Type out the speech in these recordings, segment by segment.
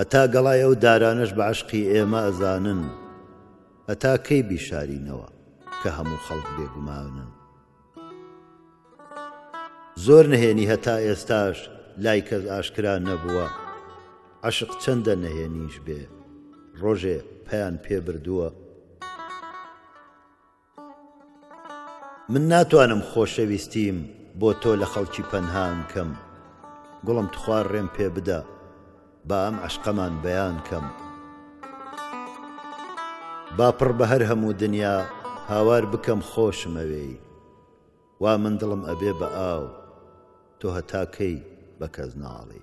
ئەتا گەڵای ئەو دارانش بە عشقی ئێمە ئەزانن ئەتا کەی بیشارینەوە کە هەموو خەڵک بێگوماونن زۆر نهێنی هەتا ئێستاش لای کەس ئاشکرا نەبووە عشق چەندە نەهێنیش بێ ڕۆژێ پەیان پێبردووە من ناتوانم خۆشەویستیم بۆ تۆ لە خەڵکی پەنهام کەم گوڵم تخوار ڕێم پێ بدە بە ئەم عشقەمان بەیان کەم با پڕ بە هەر هەموو دنیا هاوار بکەم خۆشمەوەی وا من دڵم ئەبێ بە ئاو تۆ هەتاکەی بە کەس ناڵی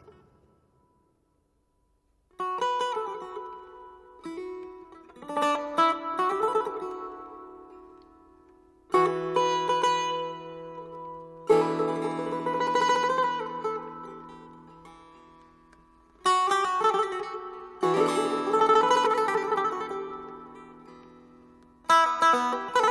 Música